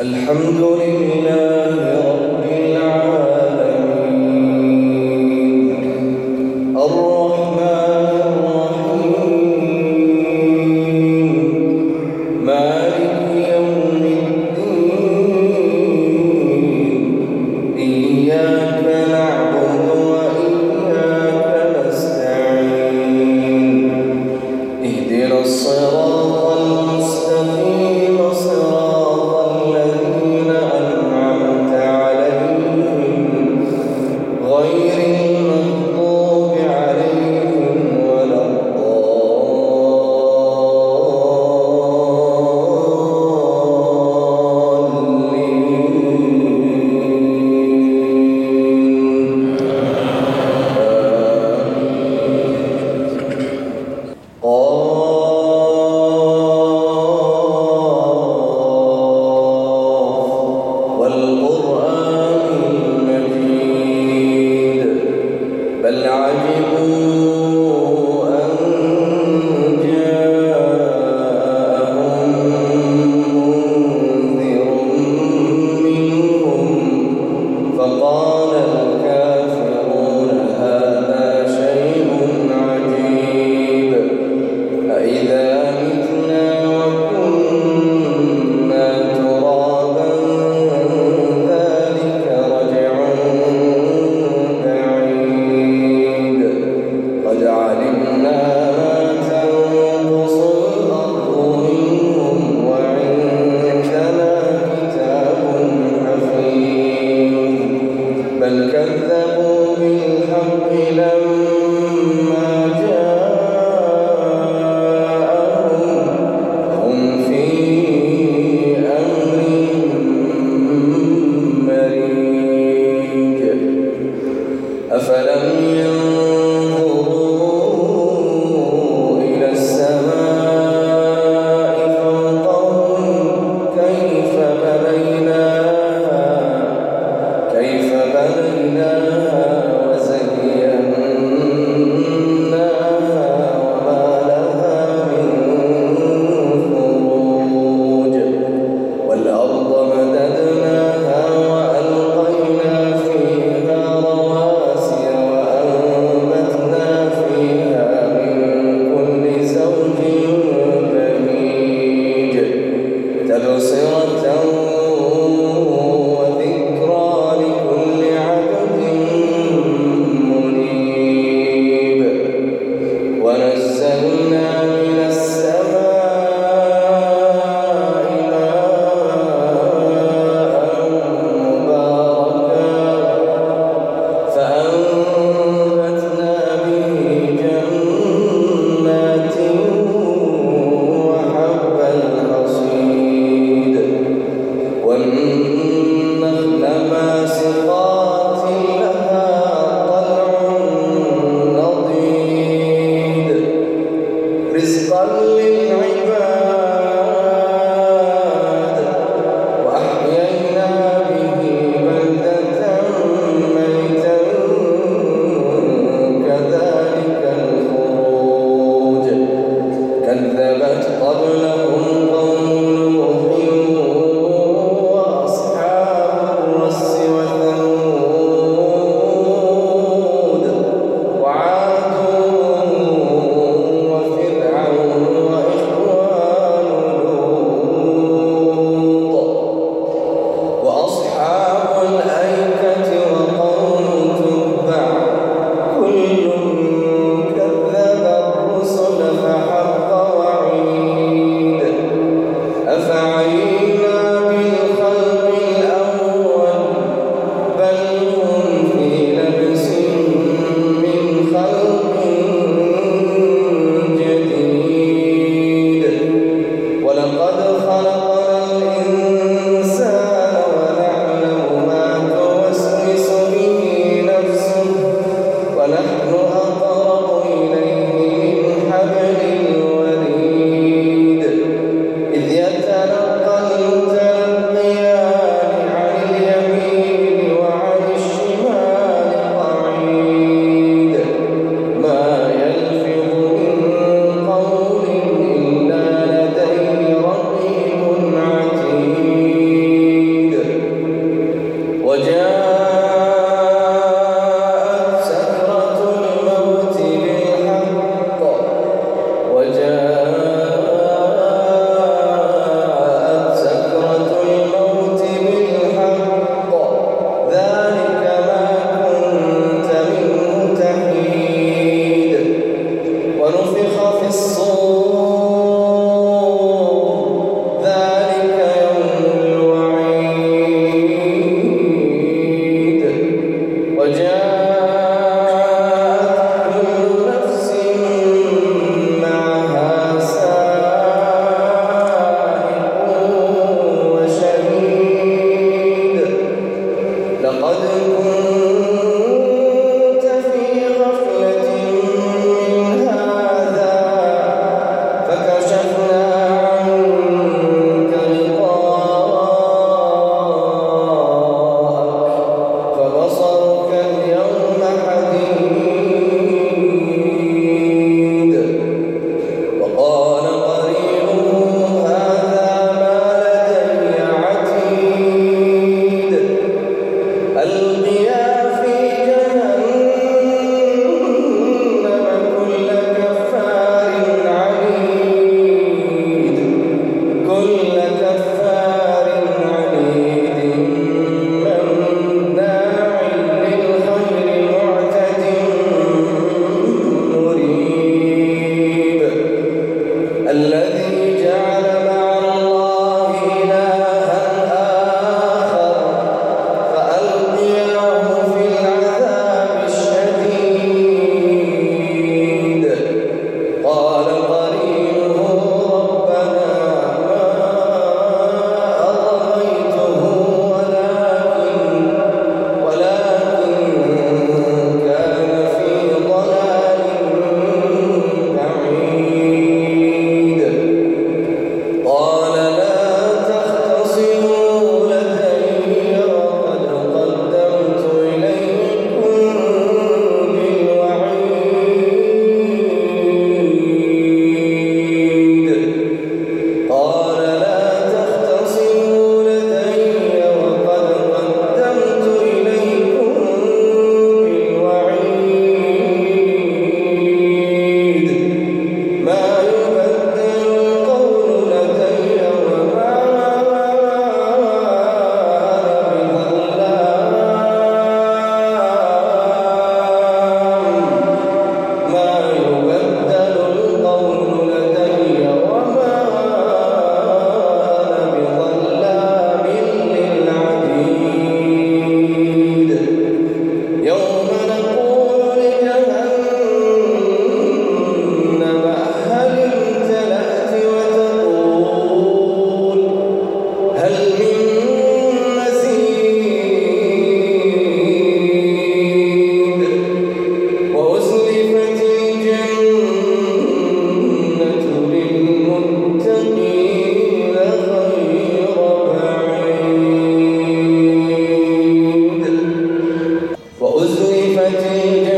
الحمد لله رب عجبوا نحن